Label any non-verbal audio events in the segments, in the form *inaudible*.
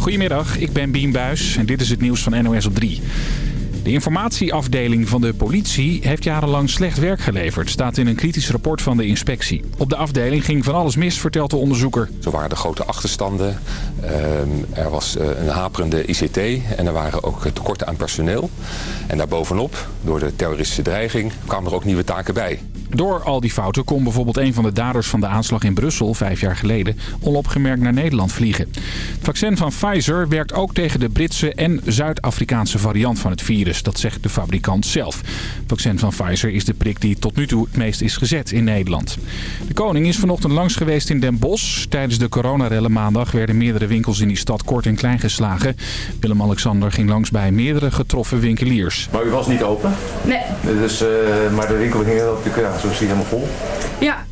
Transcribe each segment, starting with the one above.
Goedemiddag, ik ben Bien Buis en dit is het nieuws van NOS op 3. De informatieafdeling van de politie heeft jarenlang slecht werk geleverd, staat in een kritisch rapport van de inspectie. Op de afdeling ging van alles mis, vertelt de onderzoeker. Zo waren er grote achterstanden, ehm, er was eh, een haperende ICT en er waren ook tekorten aan personeel. En daarbovenop, door de terroristische dreiging, kwamen er ook nieuwe taken bij. Door al die fouten kon bijvoorbeeld een van de daders van de aanslag in Brussel vijf jaar geleden onopgemerkt naar Nederland vliegen. Het vaccin van Pfizer werkt ook tegen de Britse en Zuid-Afrikaanse variant van het virus. Dat zegt de fabrikant zelf. Het vaccin van Pfizer is de prik die tot nu toe het meest is gezet in Nederland. De koning is vanochtend langs geweest in Den Bosch. Tijdens de coronarellen maandag werden meerdere winkels in die stad kort en klein geslagen. Willem-Alexander ging langs bij meerdere getroffen winkeliers. Maar u was niet open? Nee. Dus, uh, maar de winkel ging natuurlijk ja, zo is hij helemaal vol. Ja.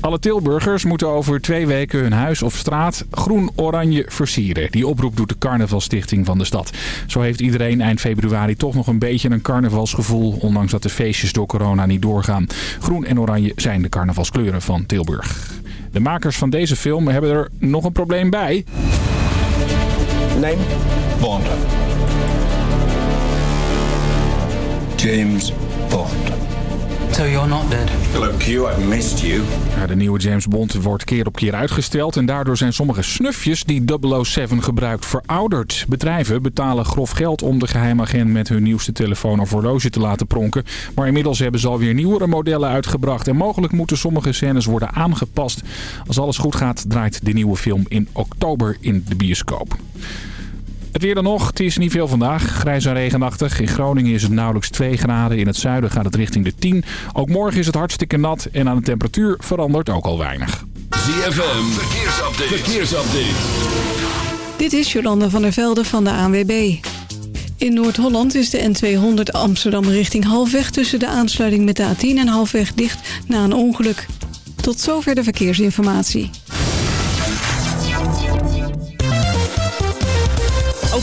Alle Tilburgers moeten over twee weken hun huis of straat groen-oranje versieren. Die oproep doet de carnavalstichting van de stad. Zo heeft iedereen eind februari toch nog een beetje een carnavalsgevoel... ondanks dat de feestjes door corona niet doorgaan. Groen en oranje zijn de carnavalskleuren van Tilburg. De makers van deze film hebben er nog een probleem bij. Name? Bond. James Bond. So you're not dead. Hello Q, I missed you. Ja, de nieuwe James Bond wordt keer op keer uitgesteld en daardoor zijn sommige snufjes die 007 gebruikt verouderd. Bedrijven betalen grof geld om de geheimagent met hun nieuwste telefoon of horloge te laten pronken. Maar inmiddels hebben ze alweer nieuwere modellen uitgebracht en mogelijk moeten sommige scènes worden aangepast. Als alles goed gaat draait de nieuwe film in oktober in de bioscoop. Het weer dan nog. Het is niet veel vandaag. Grijs en regenachtig. In Groningen is het nauwelijks 2 graden. In het zuiden gaat het richting de 10. Ook morgen is het hartstikke nat. En aan de temperatuur verandert ook al weinig. ZFM. Verkeersupdate. Verkeersupdate. Dit is Jolanda van der Velde van de ANWB. In Noord-Holland is de N200 Amsterdam richting halfweg... tussen de aansluiting met de A10 en halfweg dicht na een ongeluk. Tot zover de verkeersinformatie.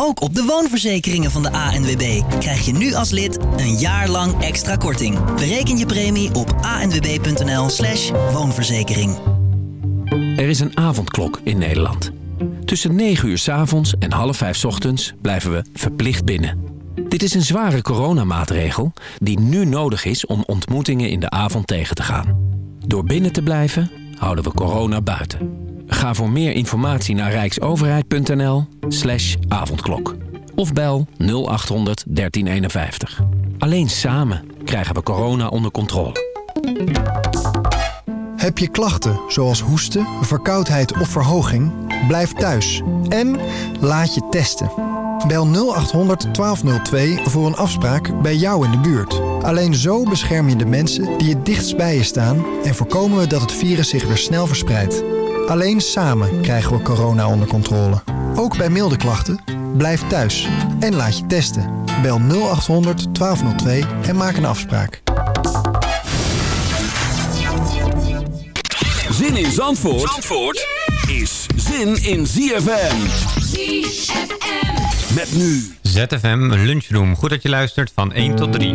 ook op de woonverzekeringen van de ANWB krijg je nu als lid een jaar lang extra korting. Bereken je premie op anwb.nl slash woonverzekering. Er is een avondklok in Nederland. Tussen 9 uur 's avonds en half 5 's ochtends blijven we verplicht binnen. Dit is een zware coronamaatregel die nu nodig is om ontmoetingen in de avond tegen te gaan. Door binnen te blijven houden we corona buiten. Ga voor meer informatie naar rijksoverheid.nl slash avondklok. Of bel 0800 1351. Alleen samen krijgen we corona onder controle. Heb je klachten zoals hoesten, verkoudheid of verhoging? Blijf thuis en laat je testen. Bel 0800 1202 voor een afspraak bij jou in de buurt. Alleen zo bescherm je de mensen die het dichtst bij je staan... en voorkomen we dat het virus zich weer snel verspreidt. Alleen samen krijgen we corona onder controle. Ook bij milde klachten, blijf thuis en laat je testen. Bel 0800 1202 en maak een afspraak. Zin in Zandvoort, Zandvoort is zin in ZFM. ZFM. Met nu. ZFM Lunchroom. Goed dat je luistert van 1 tot 3.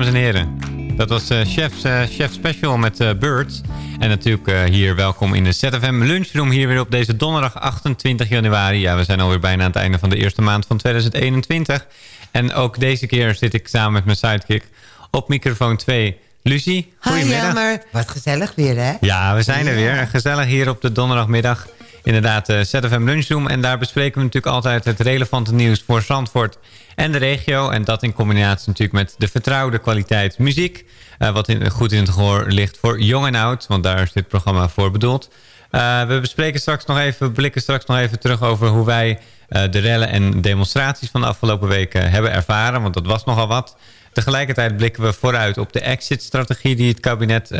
Dames en heren. Dat was eh Chef's, eh, Chef Special met eh, Birds. En natuurlijk hier welkom in de ZFM Lunchroom hier weer op deze donderdag 28 januari. Ja, we zijn alweer bijna aan het einde van de eerste maand van 2021. En ook deze keer zit ik samen met mijn sidekick op microfoon 2. Lucie, Hi, goedemiddag. ja, maar wat gezellig weer, hè? Ja, we zijn er weer. Gezellig hier op de donderdagmiddag. Inderdaad, eh, ZFM Lunchroom. En daar bespreken we natuurlijk altijd het relevante nieuws voor Zandvoort en de regio. En dat in combinatie natuurlijk met de vertrouwde kwaliteit muziek. eh, wat in, goed in het gehoor ligt voor jong en oud. Want daar is dit programma voor bedoeld. Eh, we bespreken straks nog even, blikken straks nog even terug over hoe wij eh, de rellen en demonstraties van de afgelopen weken hebben ervaren. Want dat was nogal wat. Tegelijkertijd blikken we vooruit op de exit-strategie die het kabinet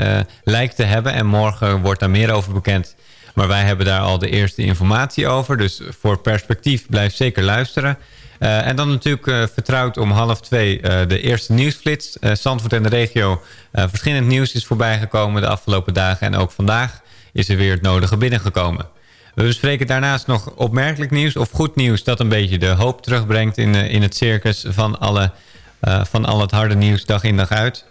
lijkt te hebben. En morgen wordt daar meer over bekend. Maar wij hebben daar al de eerste informatie over. Dus voor perspectief blijf zeker luisteren. Eh, en dan natuurlijk eh, vertrouwd om half twee eh, de eerste nieuwsflits. Zandvoort en de regio. verschillend nieuws is voorbijgekomen de afgelopen dagen. En ook vandaag is er weer het nodige binnengekomen. We bespreken daarnaast nog opmerkelijk nieuws of goed nieuws... dat een beetje de hoop terugbrengt in, in het circus van, alle, van al het harde nieuws dag in dag uit.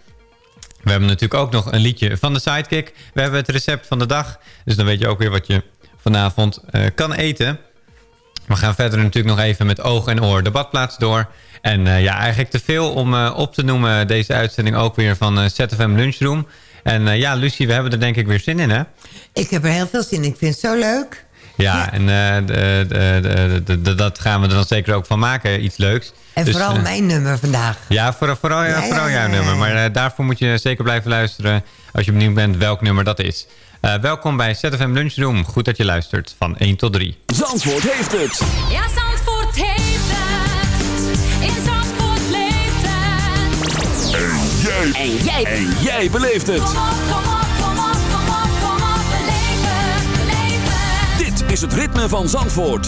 We hebben natuurlijk ook nog een liedje van de Sidekick. We hebben het recept van de dag. Dus dan weet je ook weer wat je vanavond kan eten. We gaan verder natuurlijk nog even met oog en oor de badplaats door. En eh, ja, eigenlijk te veel om eh, op te noemen deze uitzending ook weer van eh, ZFM Lunchroom. En ja, Lucie, we hebben er denk ik weer zin in, hè? Ik heb er heel veel zin in. Ik vind het zo leuk. Ja, en de, de, de, de- de- dat gaan we er dan zeker ook van maken. Iets leuks. En Dus, vooral mijn nummer vandaag. Ja, voor, vooral, ja, vooral jouw nummer. Maar daarvoor moet je zeker blijven luisteren als je benieuwd bent welk nummer dat is. Eh, welkom bij ZFM Lunchroom. Goed dat je luistert. Van 1 tot 3. Zandvoort heeft het. Ja, Zandvoort heeft het. In Zandvoort leeft het. En jij. En jij. En jij beleeft het. Kom op, kom op, kom op, kom op, kom op. Beleef het, beleef het. Dit is het ritme van Zandvoort.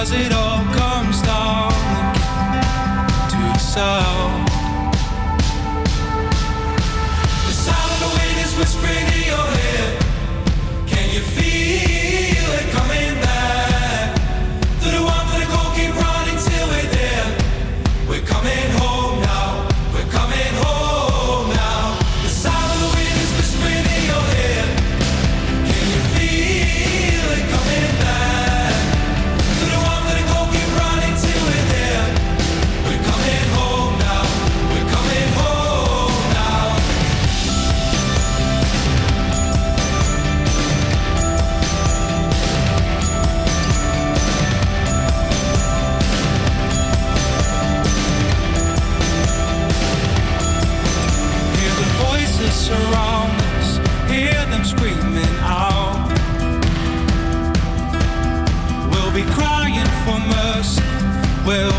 as it all comes down again to the sound. The sound of the wind is whispering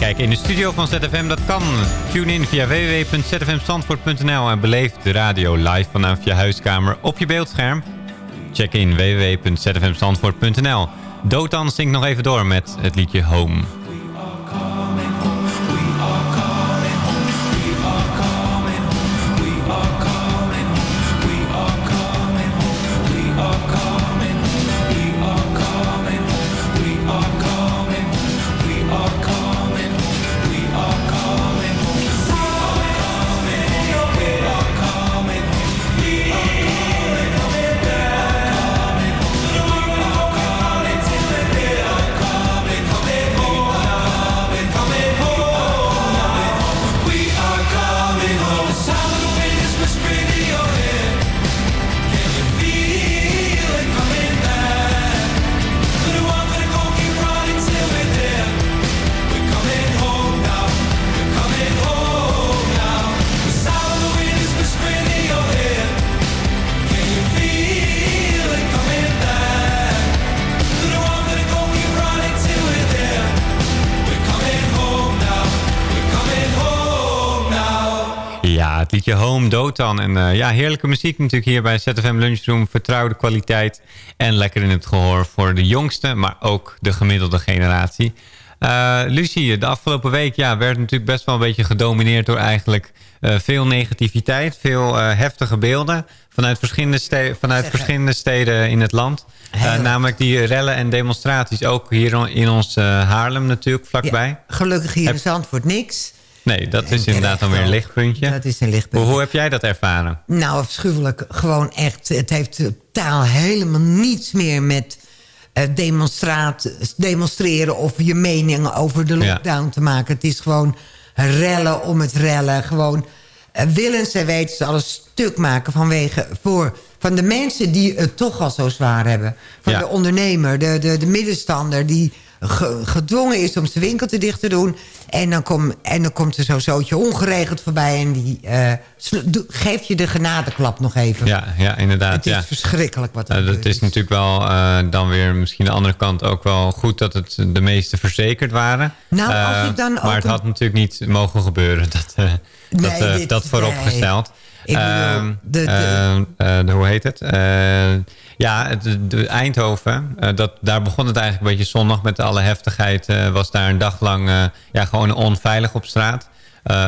Meekijken in de studio van ZFM? Dat kan. Tune in via www.zfmstandvoort.nl en beleef de radio live vanaf je huiskamer op je beeldscherm. Check in www.zfmstandvoort.nl. Dotan zingt nog even door met het liedje Home. Liedje Home Dotan. En eh, ja, heerlijke muziek natuurlijk hier bij ZFM Lunchroom. Vertrouwde kwaliteit en lekker in het gehoor voor de jongste, maar ook de gemiddelde generatie. Eh, Lucie, de afgelopen week ja, werd natuurlijk best wel een beetje gedomineerd door eigenlijk eh, veel negativiteit, veel heftige beelden vanuit verschillende, ste vanuit verschillende steden in het land. Namelijk die rellen en demonstraties, ook hier in ons Haarlem natuurlijk, vlakbij. Gelukkig hier Heb- in Zandvoort niks. Nee, dat is inderdaad dan weer een lichtpuntje. Dat is een lichtpuntje. Hoe, hoe heb jij dat ervaren? Nou, afschuwelijk. Gewoon echt. Het heeft totaal helemaal niets meer met eh, demonstreren of je mening over de Ja. lockdown te maken. Het is gewoon rellen om het rellen. Gewoon eh, willens en wetens alles stuk maken vanwege voor van de mensen die het toch al zo zwaar hebben. Van Ja. de ondernemer, de, de, de middenstander die ge- gedwongen is om zijn winkel te dicht te doen. En dan, kom, en dan komt er zo'n zootje ongeregeld voorbij en die eh, geeft je de genadeklap nog even. Ja, ja inderdaad. Het is ja. verschrikkelijk wat er Nou, dat gebeurt. is natuurlijk wel eh, dan weer misschien de andere kant ook wel goed dat het de meeste verzekerd waren. Nou, als Eh, ik dan ook maar het een- had natuurlijk niet mogen gebeuren. *laughs* Dat, dat, Nee, dit- dat vooropgesteld. nee. Ik bedoel, Ehm, de- de- ehm, eh, de- hoe heet het? Eh, ja, het, de Eindhoven, eh, dat, daar begon het eigenlijk een beetje zondag met alle heftigheid. was daar een dag lang ja, gewoon onveilig op straat.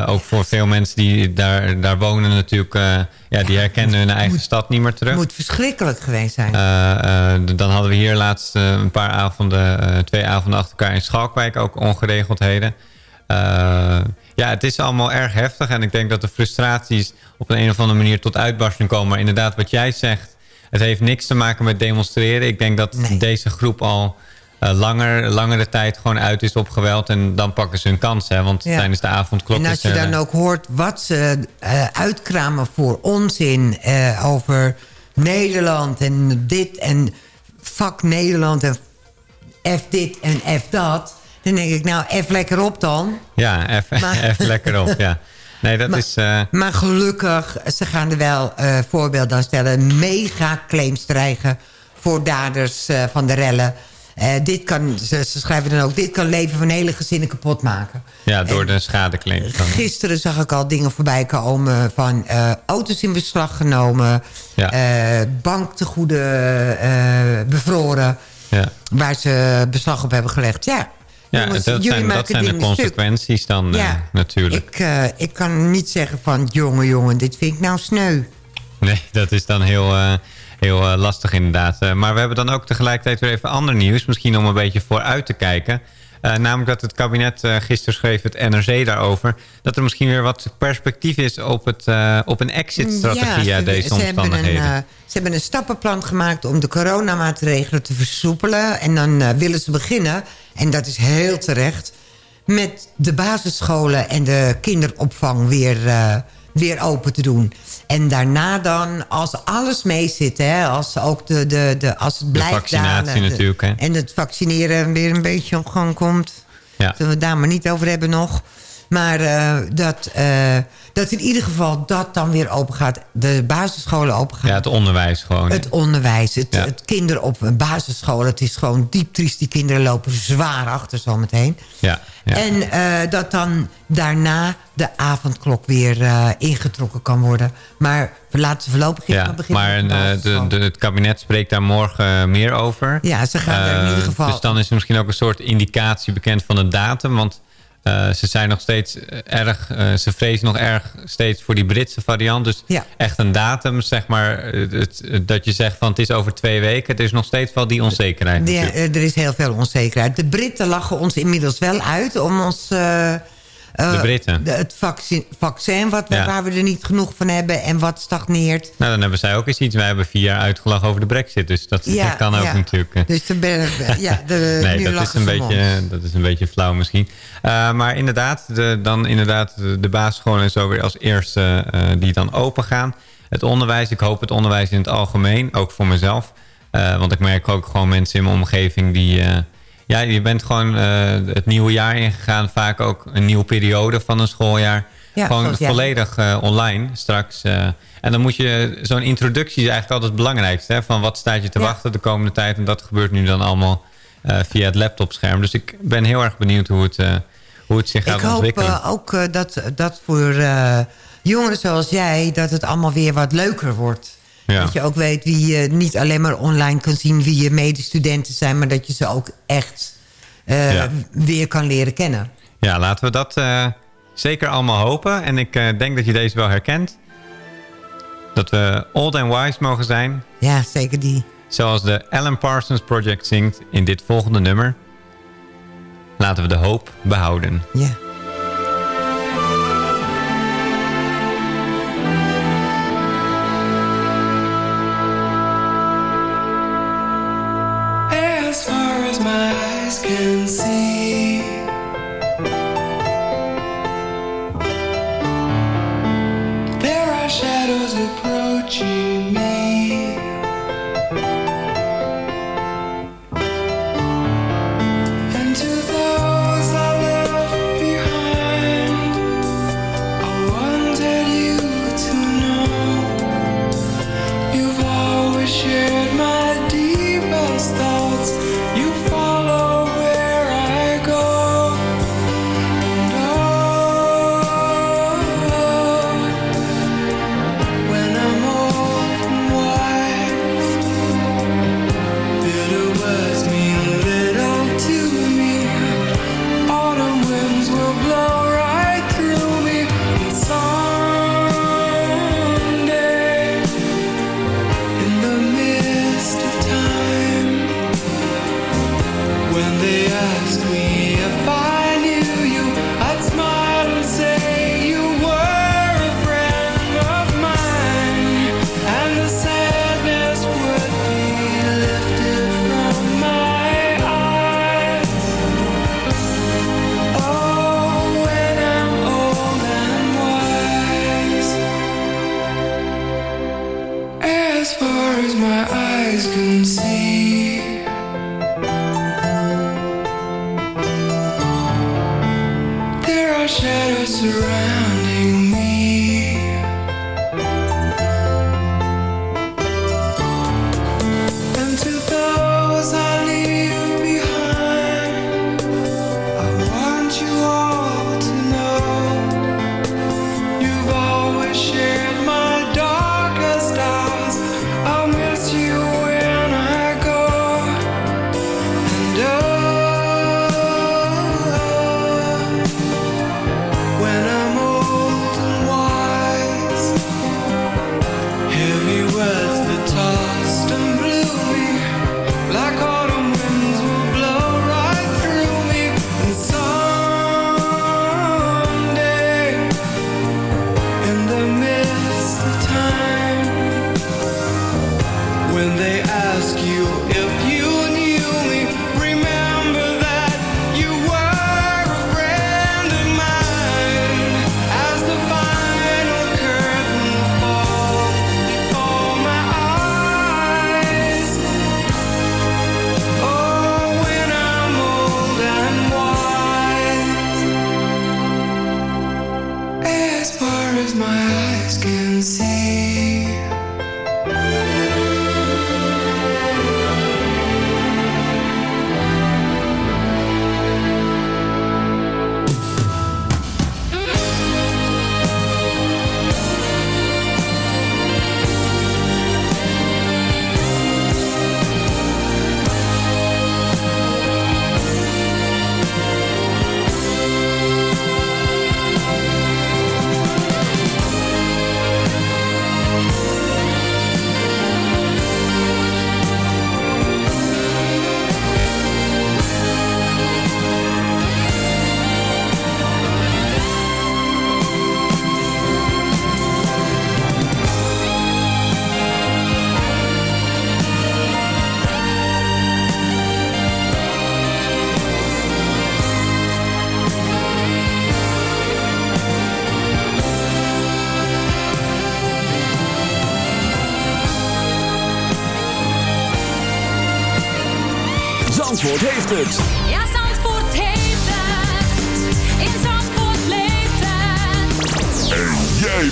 Ook voor veel mensen die daar, daar wonen natuurlijk, eh, ja, die herkennen hun eigen stad niet meer terug. Het moet verschrikkelijk geweest zijn. Dan hadden we hier laatst een paar avonden, twee avonden achter elkaar in Schalkwijk ook ongeregeldheden. Ja, het is allemaal erg heftig en ik denk dat de frustraties op een, een of andere manier tot uitbarsting komen. Maar inderdaad, wat jij zegt, het heeft niks te maken met demonstreren. Ik denk dat deze groep al eh, langer, langere tijd gewoon uit is op geweld en dan pakken ze hun kans. Hè, want Ja. tijdens de avondklok En als je dan ook hoort wat ze eh, uitkramen voor onzin eh, over Nederland en dit en fuck Nederland en F dit en F dat. Dan denk ik, nou, F lekker op dan. Ja, even, even *laughs* lekker op, ja. Nee, dat Maar- is... eh, Maar gelukkig, ze gaan er wel eh voorbeelden aan stellen. Mega claims krijgen voor daders eh, van de rellen. Dit kan, ze, ze schrijven dan ook, dit kan leven van hele gezinnen kapot maken. ja, door de schadeclaims. dan. Gisteren zag ik al dingen voorbij komen van auto's in beslag genomen. Ja. banktegoeden bevroren. Ja. Waar ze beslag op hebben gelegd. Ja, Ja, jongens, dat zijn, dat zijn de stuk. consequenties dan eh, Ja. natuurlijk. Ik, eh, ik kan niet zeggen van, jongen, jongen, dit vind ik nou sneu. Nee, dat is dan heel, eh, heel lastig inderdaad. Maar we hebben dan ook tegelijkertijd weer even ander nieuws. Misschien om een beetje vooruit te kijken. Namelijk dat het kabinet gisteren schreef het NRC daarover... dat er misschien weer wat perspectief is op, het, op een exit-strategie Ja, uit deze ze omstandigheden. Hebben een, ze hebben een stappenplan gemaakt om de coronamaatregelen te versoepelen. En dan willen ze beginnen, en dat is heel terecht... met de basisscholen en de kinderopvang weer, uh, weer open te doen. En daarna dan, als alles mee zit, hè, als, ook de, de, de, als het blijft de vaccinatie natuurlijk, hè? En het vaccineren weer een beetje op gang komt. Ja. Zullen we het daar maar niet over hebben nog. Maar uh, dat, uh, dat in ieder geval dat dan weer open gaat. De basisscholen open gaan. Ja, het onderwijs gewoon. Het onderwijs. Het, Ja. het kinderen op een basisschool. Het is gewoon diep triest. Die kinderen lopen zwaar achter zometeen. Ja, ja. En uh, dat dan daarna de avondklok weer uh, ingetrokken kan worden. Maar we laten voorlopig ja, maar beginnen. Maar met de uh, de, basisschool. de, het kabinet spreekt daar morgen uh, meer over. Ja, ze gaan er in ieder geval... Dus dan is er misschien ook een soort indicatie bekend van de datum. Want uh, ze zijn nog steeds erg... Uh, ze vrezen nog erg steeds voor die Britse variant. Dus ja. echt een datum, zeg maar... Het, dat je zegt van het is over twee weken. Er is nog steeds wel die onzekerheid. Ja, er is heel veel onzekerheid. De Britten lachen ons inmiddels wel uit om ons... Uh, de Britten. De, het vaccin, vaccin wat, ja. waar we er niet genoeg van hebben en wat stagneert. Nou, dan hebben zij ook eens iets. Wij hebben vier jaar uitgelachen over de brexit. Dus dat, ja, dat *laughs* kan ook ja. natuurlijk. Dus de, ja, de, *laughs* nee, dat is, een beetje, dat is een beetje flauw misschien. Uh, maar inderdaad, de, dan inderdaad de, de basisscholen en zo weer als eerste uh, die dan open gaan. Het onderwijs, ik hoop het onderwijs in het algemeen, ook voor mezelf. Uh, want ik merk ook gewoon mensen in mijn omgeving die... ja, je bent gewoon uh, het nieuwe jaar ingegaan. Vaak ook een nieuwe periode van een schooljaar. Ja, gewoon volledig uh, online straks. Uh, en dan moet je... Zo'n introductie is eigenlijk altijd het belangrijkste. Hè? Van wat staat je te ja. wachten de komende tijd. En dat gebeurt nu dan allemaal via het laptopscherm. Dus ik ben heel erg benieuwd hoe het, hoe het zich gaat ik ontwikkelen. Ik hoop ook dat, dat voor jongeren zoals jij... dat het allemaal weer wat leuker wordt. Ja. Dat je ook weet wie je niet alleen maar online kan zien... wie je medestudenten zijn... maar dat je ze ook echt eh, Ja. weer kan leren kennen. Ja, laten we dat eh, zeker allemaal hopen. En ik eh, denk dat je deze wel herkent. Dat we old and wise mogen zijn. Ja, zeker die. Zoals de Alan Parsons Project zingt in dit volgende nummer. Laten we de hoop behouden. Ja. Can see,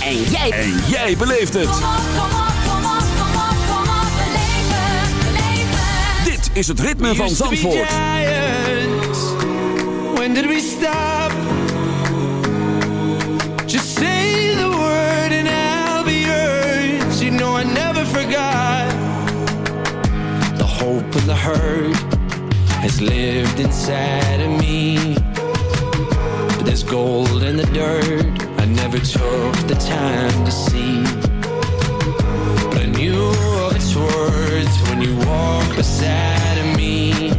En jij. En jij. En jij beleeft het. Kom op, kom op, kom op, kom op, het. Dit is het ritme van Zandvoort. When did we stop? Just say the word and I'll be yours. You know I never forgot the hope and the hurt. has lived inside of me. But there's gold in the dirt never took the time to see. But I knew of its worth when you walked beside of me.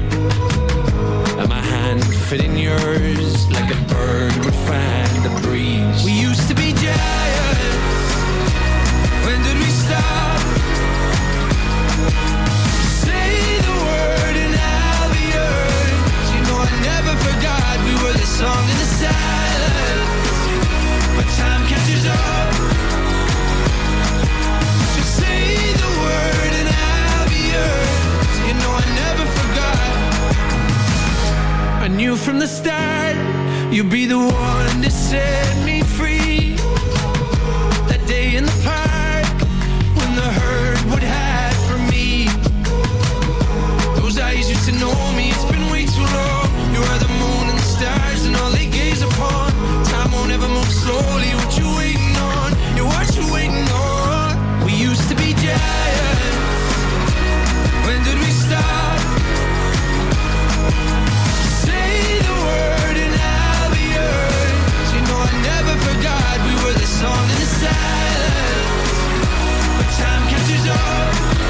And my hand fit in yours like a bird would find the breeze. We used to be giants. When did we stop? Say the word and I'll be yours. You know I never forgot we were the song in the silence. From the start you'd be the one to set me free. That day in the park when the would hide from me. Those eyes used to know me, it's been way too long. You are the moon and the stars and all. Time move slowly, what you waiting on? Yeah, what you waiting on? We used to be giants. When did we stop? Say the word and I'll be yours. You know I never forgot we were the song in the silence. But time catches up.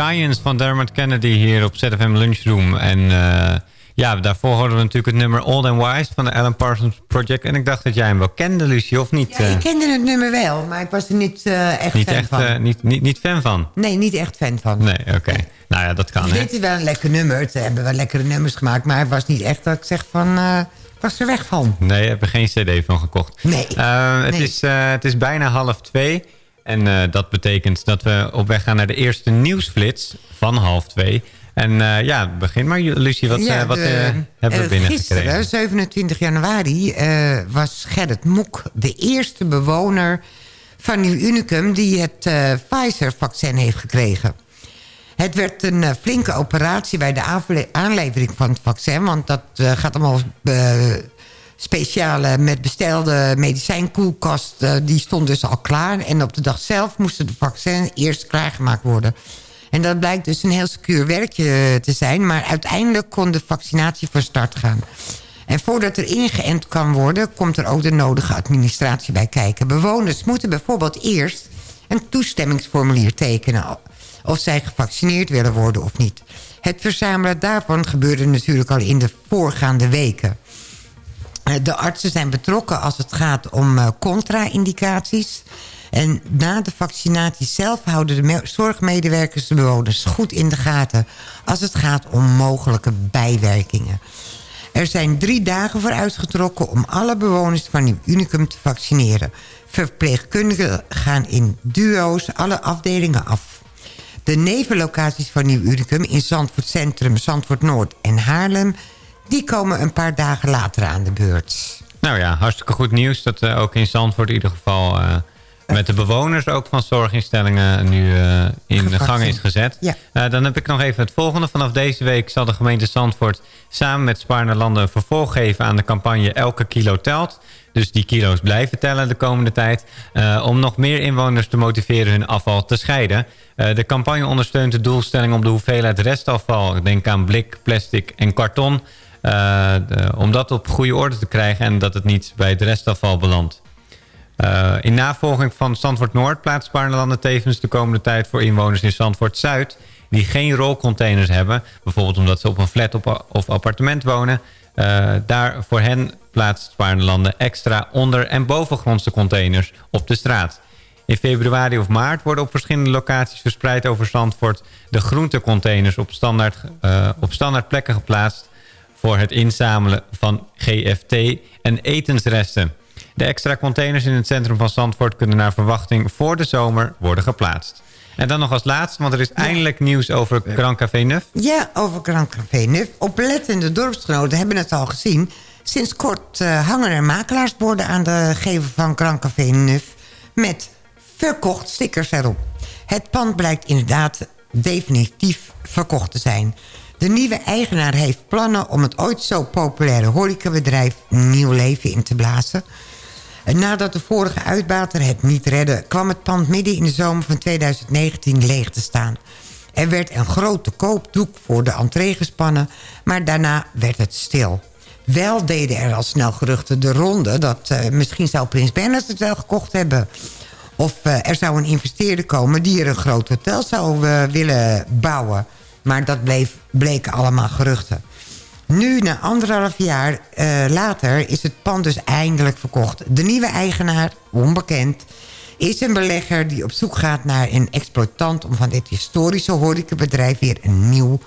Giants van Dermot Kennedy hier op ZFM Lunchroom. En eh, ja, daarvoor hoorden we natuurlijk het nummer Old and Wise van de Alan Parsons Project. En ik dacht dat jij hem wel kende, Lucie, of niet? Ja, eh? ik kende het nummer wel, maar ik was er niet eh, echt niet fan echt, van. eh, niet, niet, niet fan van? Nee, niet echt fan van. Nee, oké. Nou ja, dat kan, hè? Dit is wel een lekker nummer. Ze hebben wel lekkere nummers gemaakt. Maar het was niet echt dat ik zeg van... eh, was er weg van. Nee, ik heb er geen cd van gekocht. Nee. Eh, het, Nee. Is, eh, het is bijna half twee. En eh, dat betekent dat we op weg gaan naar de eerste nieuwsflits van half twee. En eh, ja, begin maar, Lucie. Wat, Ja, eh, wat hebben we binnengekregen? Gisteren, 27 januari, was Gerrit Moek de eerste bewoner van Nieuw Unicum... die het Pfizer-vaccin heeft gekregen. Het werd een flinke operatie bij de aanle- aanlevering van het vaccin... want dat gaat allemaal speciale met bestelde medicijnkoelkast... eh, die stond dus al klaar. En op de dag zelf moesten de vaccins eerst klaargemaakt worden... En dat blijkt dus een heel secuur werkje te zijn. Maar uiteindelijk kon de vaccinatie van start gaan. En voordat er ingeënt kan worden... komt er ook de nodige administratie bij kijken. Bewoners moeten bijvoorbeeld eerst een toestemmingsformulier tekenen... of zij gevaccineerd willen worden of niet. Het verzamelen daarvan gebeurde natuurlijk al in de voorgaande weken. Eh, De artsen zijn betrokken als het gaat om eh, contra-indicaties. En na de vaccinatie zelf houden de me- zorgmedewerkers de bewoners goed in de gaten... als het gaat om mogelijke bijwerkingen. Er zijn drie dagen voor uitgetrokken om alle bewoners van Nieuw Unicum te vaccineren. Verpleegkundigen gaan in duo's alle afdelingen af. De nevenlocaties van Nieuw Unicum in Zandvoort Centrum, Zandvoort Noord en Haarlem... die komen een paar dagen later aan de beurt. Nou ja, hartstikke goed nieuws dat eh, ook in Zandvoort in ieder geval... eh, met de bewoners ook van zorginstellingen nu eh, in de gang is gezet. Ja. Dan heb ik nog even het volgende. Vanaf deze week zal de gemeente Zandvoort samen met Spaarne-Landen... een vervolg geven aan de campagne Elke Kilo Telt. Dus die kilo's blijven tellen de komende tijd. om nog meer inwoners te motiveren hun afval te scheiden. De campagne ondersteunt de doelstelling om de hoeveelheid restafval... ik denk aan blik, plastic en karton... eh, om dat op goede orde te krijgen en dat het niet bij het restafval belandt. Eh, in navolging van Zandvoort Noord plaatst Spaarnelanden tevens de komende tijd voor inwoners in Zandvoort Zuid die geen rolcontainers hebben, bijvoorbeeld omdat ze op een flat op- of appartement wonen. eh, daar voor hen plaatst Spaarnelanden extra onder- en bovengrondse containers op de straat. In februari of maart worden op verschillende locaties verspreid over Zandvoort de groentecontainers op standaard, op standaard plekken geplaatst voor het inzamelen van GFT en etensresten. De extra containers in het centrum van Zandvoort kunnen naar verwachting voor de zomer worden geplaatst. En dan nog als laatste, want er is eindelijk nieuws over Grand Café Neuf. Ja, over Grand Café Neuf. Oplettende dorpsgenoten hebben het al gezien. Sinds kort eh, hangen er makelaarsborden aan de gevel van Grand Café Neuf... met verkocht stickers erop. Het pand blijkt inderdaad definitief verkocht te zijn. De nieuwe eigenaar heeft plannen om het ooit zo populaire horecabedrijf... nieuw leven in te blazen... En nadat de vorige uitbater het niet redde... kwam het pand midden in de zomer van 2019 leeg te staan. Er werd een grote koopdoek voor de entree gespannen... maar daarna werd het stil. Wel deden er al snel geruchten de ronde... dat eh, misschien zou Prins Bernhard het wel gekocht hebben... of eh, er zou een investeerder komen... die er een groot hotel zou eh, willen bouwen. Maar dat bleef, bleken allemaal geruchten. Nu, na anderhalf jaar eh, later, is het pand dus eindelijk verkocht. De nieuwe eigenaar, onbekend, is een belegger die op zoek gaat naar een exploitant... om van dit historische horecabedrijf weer een nieuw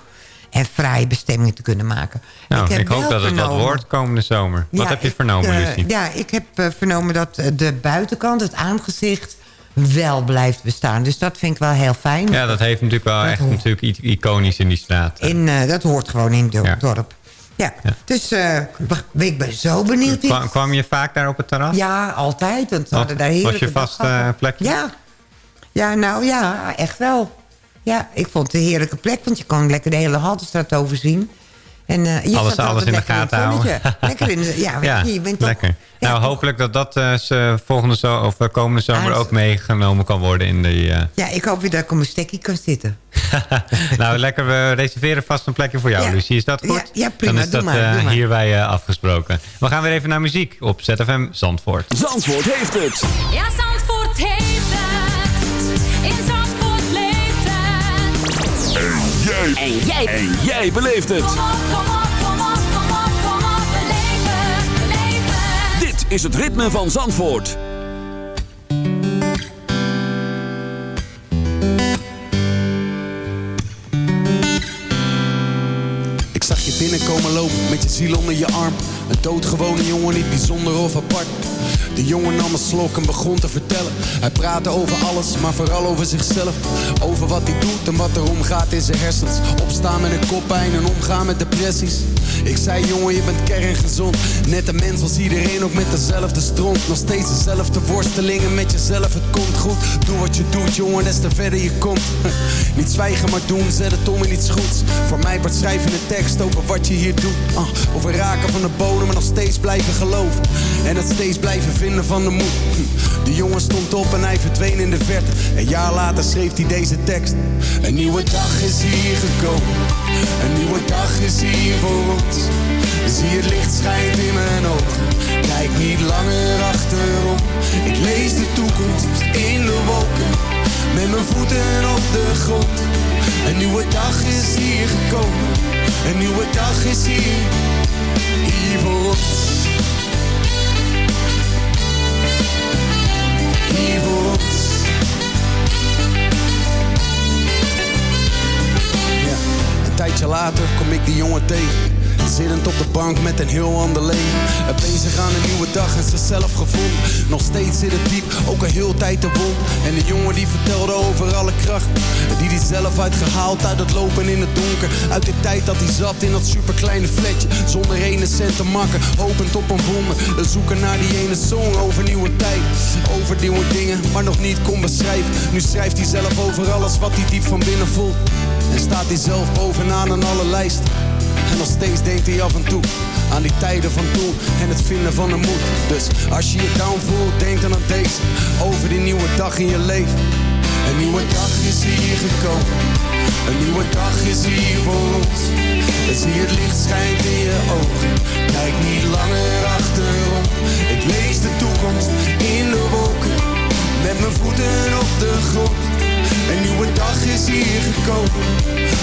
en fraaie bestemming te kunnen maken. Nou, ik, hoop dat het wat vernomen- wordt komende zomer. Wat Ja, heb je ik, vernomen, eh, Lucie? Ja, ik heb eh, vernomen dat de buitenkant, het aangezicht, wel blijft bestaan. Dus dat vind ik wel heel fijn. Ja, dat heeft natuurlijk wel echt natuurlijk i- iconisch in die straat. In, eh, dat hoort gewoon in het dorp. Ja, dus eh, ik ben zo benieuwd. Kwam, kwam je vaak daar op het terras? Ja, altijd. Want we hadden daar Was je vast eh, plekje? Ja. ja, nou ja, echt wel. Ja, ik vond het een heerlijke plek, want je kon lekker de hele Haltestraat overzien. En, eh, je Alles, alles in de gaten houden. Lekker in de, ja, *laughs* ja, je bent toch- lekker. nou, hopelijk dat dat eh, ze volgende zo of komende zomer ook meegenomen kan worden in de... eh, Ja, ik hoop weer dat ik op mijn stekkie kan zitten. *laughs* nou, lekker. We reserveren vast een plekje voor jou, Ja. Lucie. Is dat goed? Ja, ja, prima, Dan is doe dat maar, eh, hierbij eh, afgesproken. We gaan weer even naar muziek op ZFM Zandvoort. Zandvoort heeft het. Ja, Zandvoort En jij. En jij. En jij beleeft het. Kom op, kom op, kom op, kom op, kom op. Beleef het, beleef het. Dit is het ritme van Zandvoort. Ik zag je binnenkomen lopen met je ziel onder je arm. Een doodgewone jongen, niet bijzonder of apart. De jongen nam een slok en begon te vertellen. Hij praatte over alles, maar vooral over zichzelf. Over wat hij doet en wat er omgaat in zijn hersens. Opstaan met een koppijn en omgaan met depressies. Ik zei jongen, je bent kerngezond. Net een mens als iedereen, ook met dezelfde stront. Nog steeds dezelfde worstelingen met jezelf, het komt goed. Doe wat je doet jongen, des te verder je komt. *laughs* Niet zwijgen maar doen, zet het om in iets goeds. Voor mij wordt schrijven een tekst over wat je hier doet. Ah, over raken van de bodem en nog steeds blijven geloven. En het steeds blijven vinden van de moed. Hm. De jongen stond op en hij verdween in de verte. Een jaar later schreef hij deze tekst. Een nieuwe dag is hier gekomen. Een nieuwe dag is hier voor ons. Zie het licht schijnt in mijn ogen. Kijk niet langer achterom. Ik lees de toekomst in de wolken. Met mijn voeten op de grond. Een nieuwe dag is hier gekomen. Een nieuwe dag is hier. Hier voor ons. Hier voor ons. Ja, een tijdje later kom ik die jongen tegen. Zittend op de bank met een heel ander leven. Bezig aan een nieuwe dag en zichzelf gevonden. Nog steeds zit het diep, ook al heel tijd te wond. En de jongen die vertelde over alle kracht. Die hij zelf uitgehaald uit het lopen in het donker. Uit de tijd dat hij zat in dat superkleine fletje. Zonder ene cent te makken, hopend op een wonder. Zoeken naar die ene song over nieuwe tijd. Over nieuwe dingen, maar nog niet kon beschrijven. Nu schrijft hij zelf over alles wat hij diep van binnen voelt. En staat hij zelf bovenaan aan alle lijsten. En nog steeds denkt hij af en toe aan die tijden van toen en het vinden van de moed. Dus als je je down voelt, denk dan aan deze. Over die nieuwe dag in je leven. Een nieuwe dag is hier gekomen. Een nieuwe dag is hier voor ons. En zie het licht schijnt in je ogen. Kijk niet langer achterom. Ik lees de toekomst in de wolken. Met mijn voeten op de grond is hier gekomen.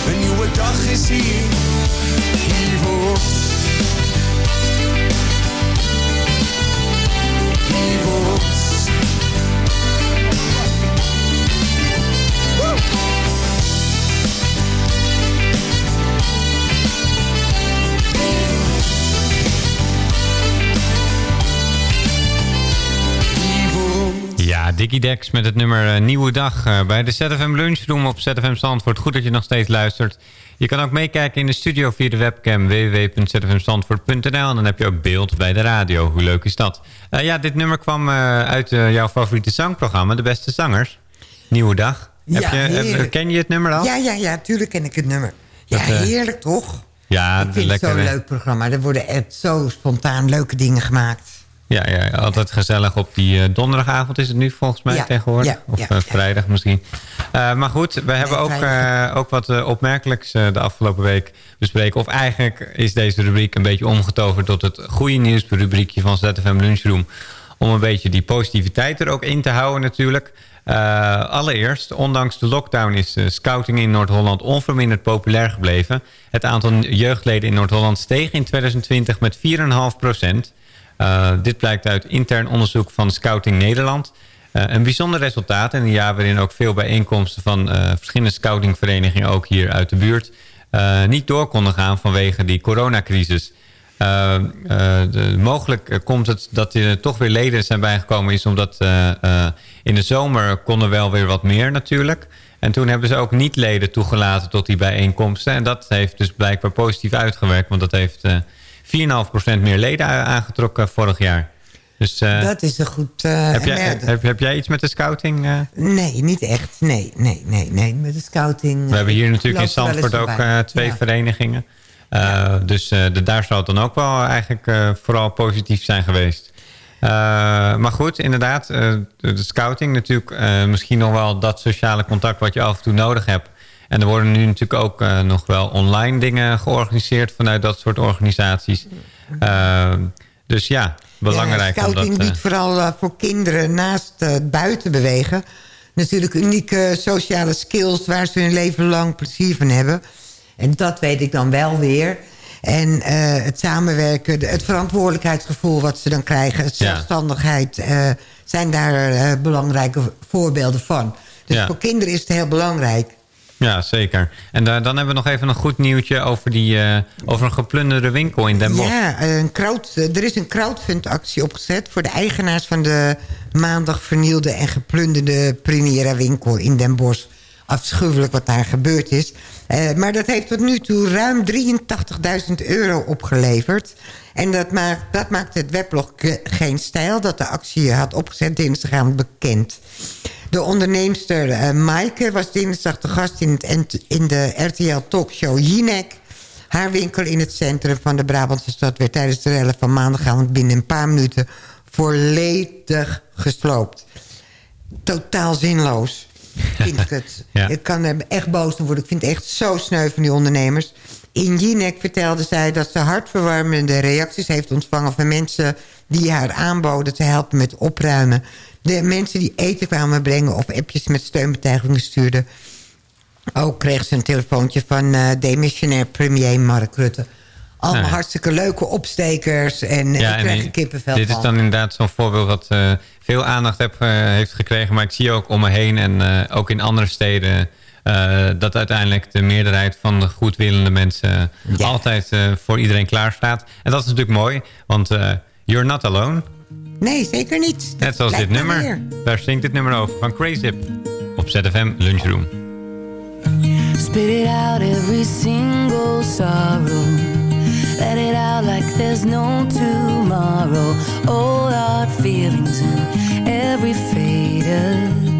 Een nieuwe dag is hier, hier voor. Hier voor. Dickie Dex met het nummer eh, Nieuwe Dag eh, bij de ZFM Lunchroom op ZFM Zandvoort. Goed dat je nog steeds luistert. Je kan ook meekijken in de studio via de webcam www.zfmzandvoort.nl en dan heb je ook beeld bij de radio. Hoe leuk is dat? Eh, ja, dit nummer kwam uit jouw favoriete zangprogramma, De Beste Zangers. Nieuwe Dag. Ja, heb je, ken je het nummer al? Ja, ja, ja, tuurlijk ken ik het nummer. Ja, Dat, heerlijk toch? Ja, ik vind het lekker. zo'n leuk programma. Er worden echt zo spontaan leuke dingen gemaakt. Ja, ja, altijd gezellig op die eh, donderdagavond is het nu volgens mij Ja, tegenwoordig. ja, of ja, eh, vrijdag misschien. Eh, maar goed, we hebben ook, ook wat opmerkelijks de afgelopen week bespreken. Of eigenlijk is deze rubriek een beetje omgetoverd tot het goede nieuwsrubriekje van ZFM Lunchroom. Om een beetje die positiviteit er ook in te houden natuurlijk. Allereerst, ondanks de lockdown is scouting in Noord-Holland onverminderd populair gebleven. Het aantal jeugdleden in Noord-Holland steeg in 2020 met 4,5 procent. Uh, dit blijkt uit intern onderzoek van Scouting Nederland. Uh, een bijzonder resultaat in een jaar waarin ook veel bijeenkomsten van uh, verschillende scoutingverenigingen, ook hier uit de buurt, niet door konden gaan vanwege die coronacrisis. Mogelijk komt het dat er toch weer leden zijn bijgekomen is omdat in de zomer konden wel weer wat meer natuurlijk. En toen hebben ze ook niet-leden toegelaten tot die bijeenkomsten. En dat heeft dus blijkbaar positief uitgewerkt, want dat heeft 4,5% meer leden aangetrokken vorig jaar. Dus, uh, dat is een goed... Uh, heb, jij, heb, heb, jij iets met de scouting? Uh? Nee, niet echt. Nee, nee, nee, nee. Met de scouting... We hebben hier natuurlijk in Zandvoort ook twee ja. verenigingen. Ja. Dus de, daar zou het dan ook wel eigenlijk vooral positief zijn geweest. maar goed, inderdaad, de, de scouting natuurlijk misschien nog wel dat sociale contact wat je af en toe nodig hebt. En er worden nu natuurlijk ook uh, nog wel online dingen georganiseerd vanuit dat soort organisaties. Uh, dus ja, belangrijk. Ja, scouting omdat, biedt vooral uh, voor kinderen naast het buiten bewegen... natuurlijk unieke sociale skills waar ze hun leven lang plezier van hebben. En dat weet ik dan wel weer. En het samenwerken, het verantwoordelijkheidsgevoel wat ze dan krijgen... het zelfstandigheid, zijn daar belangrijke voorbeelden van. Dus ja. voor kinderen is het heel belangrijk. Ja, zeker. En dan hebben we nog even een goed nieuwtje over, die, uh, over een geplunderde winkel in Den Bosch. Ja, een crowd, er is een crowdfundactie opgezet voor de eigenaars van de maandag vernielde en geplunderde Primera winkel in Den Bosch. Afschuwelijk wat daar gebeurd is. Uh, maar dat heeft tot nu toe ruim 83.000 euro opgeleverd. En dat maakt, dat maakt het weblog Geen Stijl, dat de actie had opgezet dinsdagavond bekend. De onderneemster uh, Maaike was dinsdag de gast in, het, in de RTL talkshow Jinek. Haar winkel in het centrum van de Brabantse stad... werd tijdens de rellen van maandagavond binnen een paar minuten... volledig gesloopt. Totaal zinloos, vind ik het. *laughs* ja. Ik kan er echt boos om worden. Ik vind het echt zo sneu van die ondernemers. In Jinek vertelde zij dat ze hartverwarmende reacties heeft ontvangen... van mensen die haar aanboden te helpen met opruimen de mensen die eten kwamen brengen... of appjes met steunbetuigingen stuurden. Ook kreeg ze een telefoontje van uh, demissionair premier Mark Rutte. Allemaal nee. hartstikke leuke opstekers en ja, ik kreeg een kippenvel Dit van. is dan inderdaad zo'n voorbeeld wat uh, veel aandacht heb, uh, heeft gekregen. Maar ik zie ook om me heen en ook in andere steden... dat uiteindelijk de meerderheid van de goedwillende mensen... Ja. altijd voor iedereen klaar staat. En dat is natuurlijk mooi, want you're not alone... Nee, zeker niet. Net zoals dit nummer. Weer. Daar zingt dit nummer over van Crazy op ZFM Lunchroom. Spit it out every single sorrow. Let it out like there's no tomorrow. All our feelings in every faded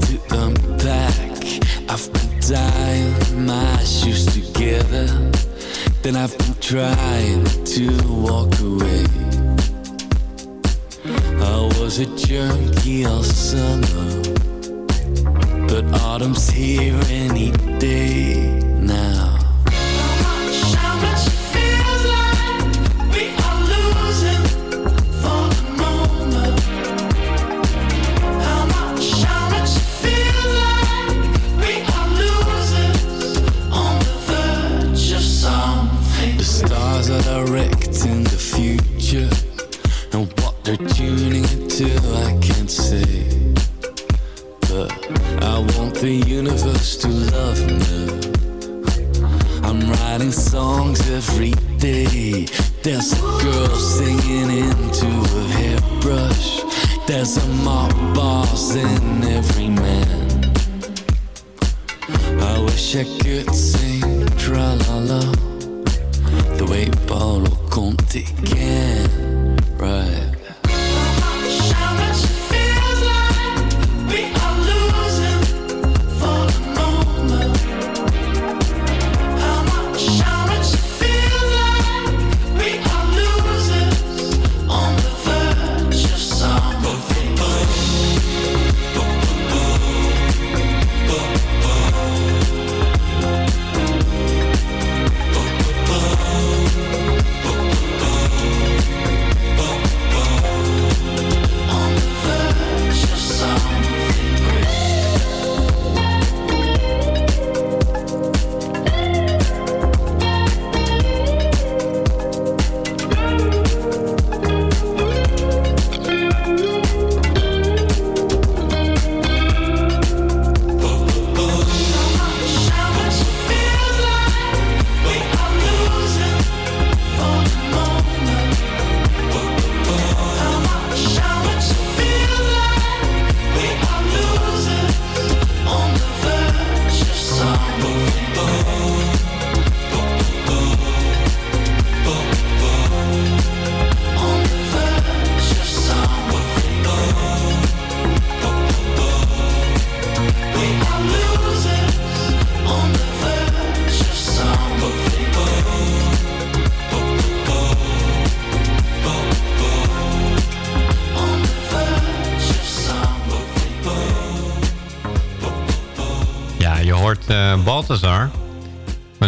to unpack. I've been tying my shoes together. Then I've been trying to walk away. I was a junkie all summer. But autumn's here any day now.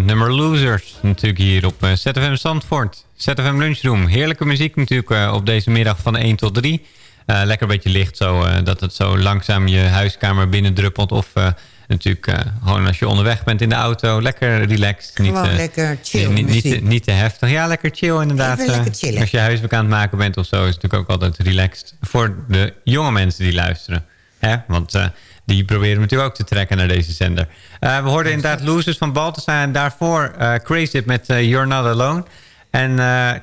Met nummer Losers natuurlijk hier op eh, ZFM Zandvoort. ZFM Lunchroom. Heerlijke muziek natuurlijk eh, op deze middag van 1 tot 3. Eh, lekker een beetje licht zo, dat het zo langzaam je huiskamer binnendruppelt. Of natuurlijk gewoon als je onderweg bent in de auto. Lekker relaxed. Gewoon eh, lekker chill Niet, niet, te, niet te heftig. Ja, lekker chill inderdaad. Lekker. Als je huiswerk aan het maken bent of zo is het natuurlijk ook altijd relaxed. Voor de jonge mensen die luisteren. Hè? Want die proberen natuurlijk ook te trekken naar deze zender. Eh, we hoorden inderdaad Losers van Balthasar en daarvoor eh Crazy met eh, You're Not Alone. En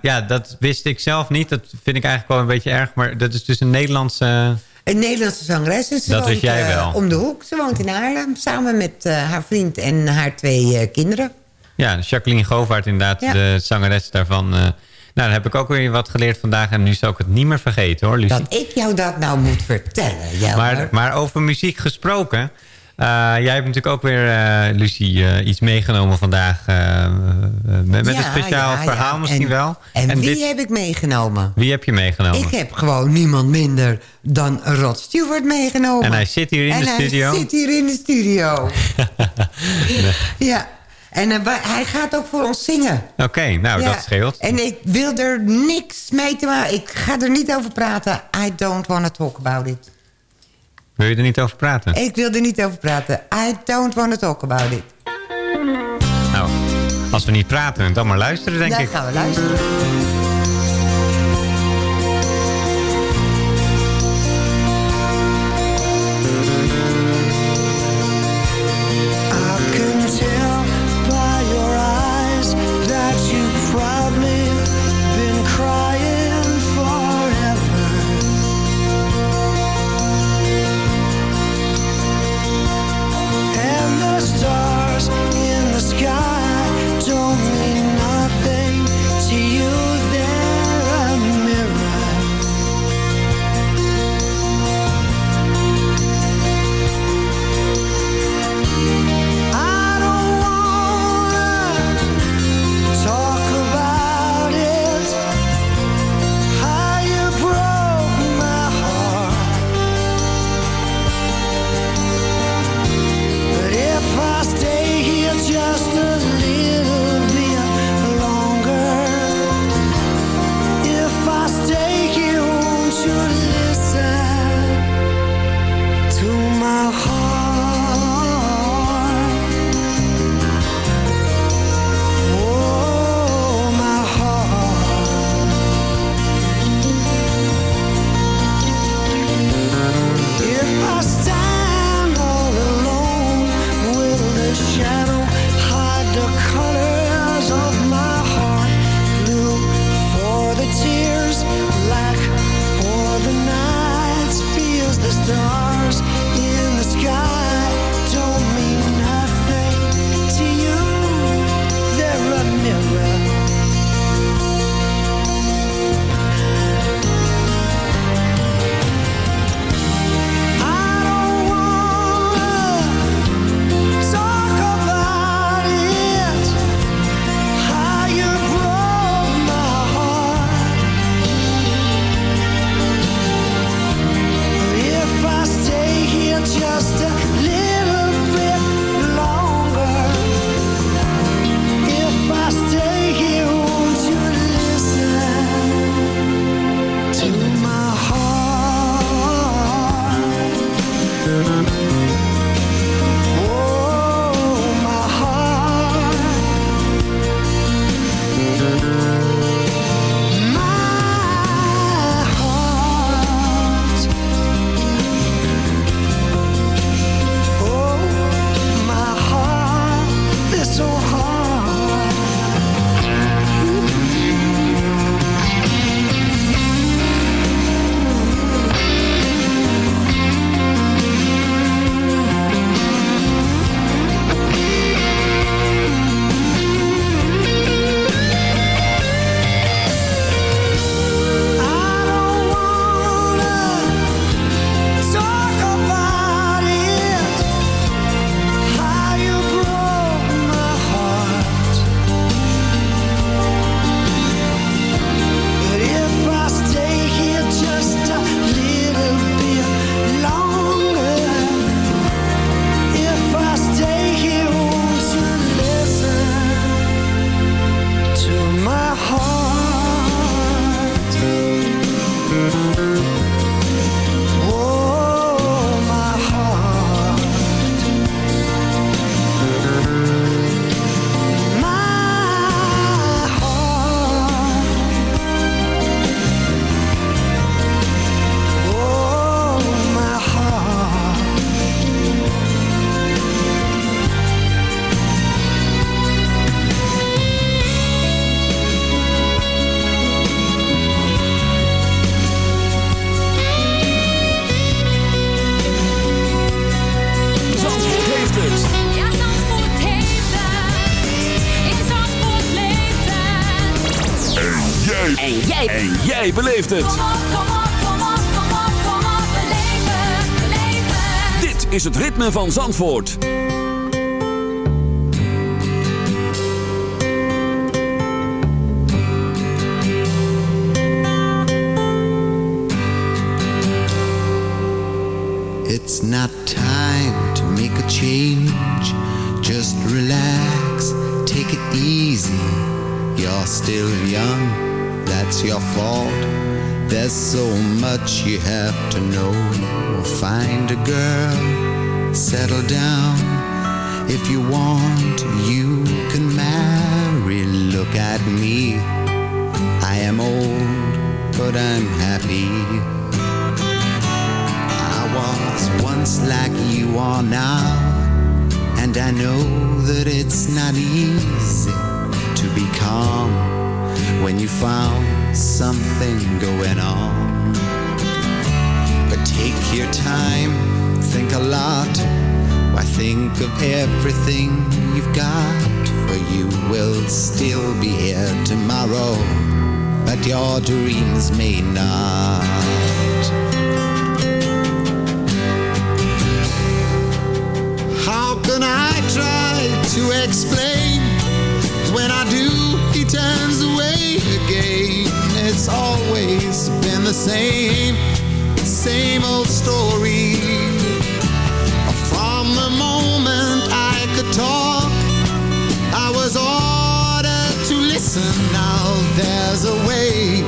ja, dat wist ik zelf niet. Dat vind ik eigenlijk wel een beetje erg. Maar dat is dus een Nederlandse... Een Nederlandse zangeres. Dus Dat woont, wist jij wel. om de hoek. Ze woont in Haarlem. Samen met haar vriend en haar twee kinderen. Ja, Jacqueline Govaert inderdaad, Ja. de zangeres daarvan. Nou, daar heb ik ook weer wat geleerd vandaag. En nu zou ik het niet meer vergeten hoor, Lucie. Dat ik jou dat nou moet vertellen. Jelmer. Maar, maar over muziek gesproken. eh, jij hebt natuurlijk ook weer, eh, Lucie, eh, iets meegenomen vandaag. met met Ja, een speciaal ja, verhaal ja. misschien En- wel. En, wie dit- heb ik meegenomen? wie heb je meegenomen? Ik heb gewoon niemand minder dan Rod Stewart meegenomen. En hij zit hier in En de studio. hij zit hier in de studio. *laughs* Ja. En eh, hij gaat ook voor ons zingen. Oké, nou, dat scheelt. En ik wil er niks mee te maken. Ik ga er niet over praten. I don't want to talk about it. Wil je er niet over praten? Ik wil er niet over praten. I don't want to talk about it. Nou, als we niet praten, en dan maar luisteren, denk dan ik. Dan gaan we luisteren. van Zandvoort. It's not time to make a change. Just relax, take it easy. You're still young, that's your fault. There's so much you have to know. Find a girl settle down. If you want, you can marry. Look at me. I am old, but I'm happy. I was once like you are now, and I know that it's not easy to be calm when you found something going on. But take your time, think a lot. Why think of everything you've got? For you will still be here tomorrow, but your dreams may not. How can I try to explain? when I do, he turns away again. It's always been the same, same old story. Listen. Now there's a way,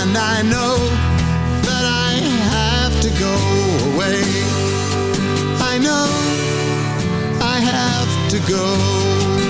and I know that I have to go away. I know I have to go.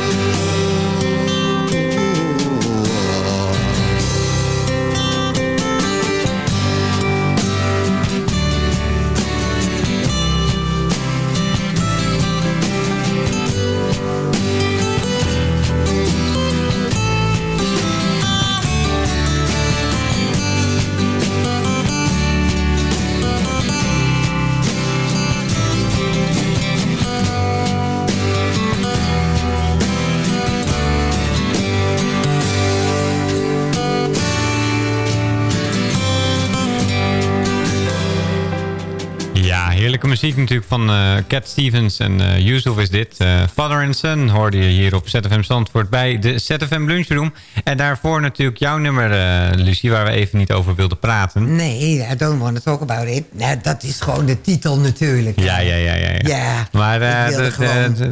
Muziek natuurlijk van eh, Cat Stevens en eh Yusuf is dit. Eh, Father and Son hoorde je hier op ZFM Zandvoort bij de ZFM Lunchroom. En daarvoor natuurlijk jouw nummer, Lucie, waar we even niet over wilden praten. Nee, I don't want to talk about it. Nou, dat is gewoon de titel natuurlijk. Ja, ja, ja. ja, ja. Ja, maar de-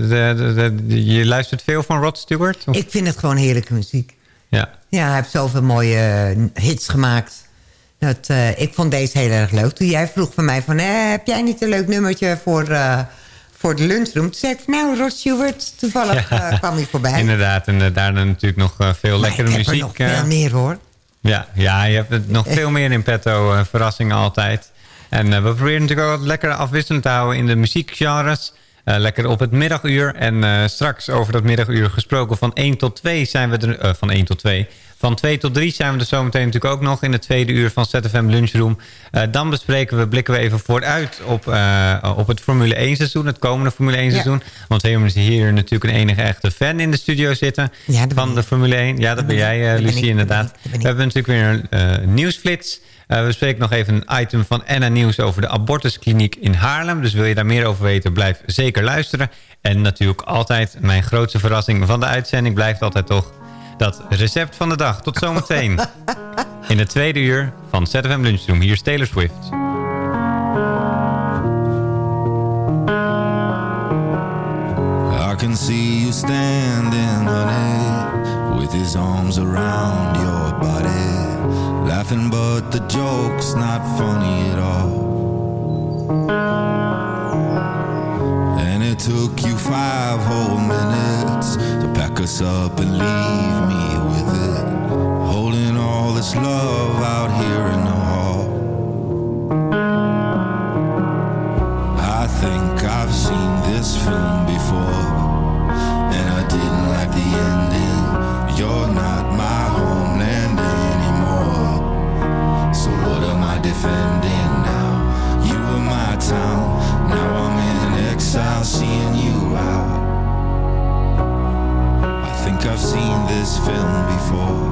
de- de- je luistert veel van Rod Stewart? Of? Ik vind het gewoon heerlijke muziek. Ja. Ja, hij heeft zoveel mooie hits gemaakt. Dat, eh, ik vond deze heel erg leuk. Toen jij vroeg van mij van... eh, heb jij niet een leuk nummertje voor, eh, voor de lunchroom? Toen zei ik van, nou, Rod Stewart, toevallig Ja. kwam hij voorbij. Inderdaad, en daarna natuurlijk nog veel lekkere muziek. er nog veel meer hoor. Ja, ja, je hebt het nog veel meer in petto. verrassingen altijd. En we proberen natuurlijk ook wat lekker afwisselend te houden in de muziekgenres. Lekker op het middaguur. En straks over dat middaguur gesproken van 1 tot 2 zijn we er... van 1 tot 2. Van 2 tot 3 zijn we er zometeen natuurlijk ook nog in het tweede uur van ZFM Lunchroom. Eh, dan bespreken we, blikken we even vooruit op, eh, op het Formule 1 seizoen. Het komende Formule 1 seizoen. Want we hebben hier natuurlijk een enige echte fan in de studio zitten. van de Formule 1. Ja, dat ben jij, eh, Lucie, inderdaad. We hebben natuurlijk weer een nieuwsflits. We spreken nog even een item van Anna Nieuws over de abortuskliniek in Haarlem. Dus wil je daar meer over weten, blijf zeker luisteren. En natuurlijk altijd mijn grootste verrassing van de uitzending blijft altijd toch dat recept van de dag. Tot zometeen. in het tweede uur van ZFM Lunchroom. Hier is Taylor Swift. I can see you standing, honey, with his arms around your body, laughing, but the joke's not funny at all. And it took you five whole minutes to pack us up and leave me with it, holding all this love out here in the this film before.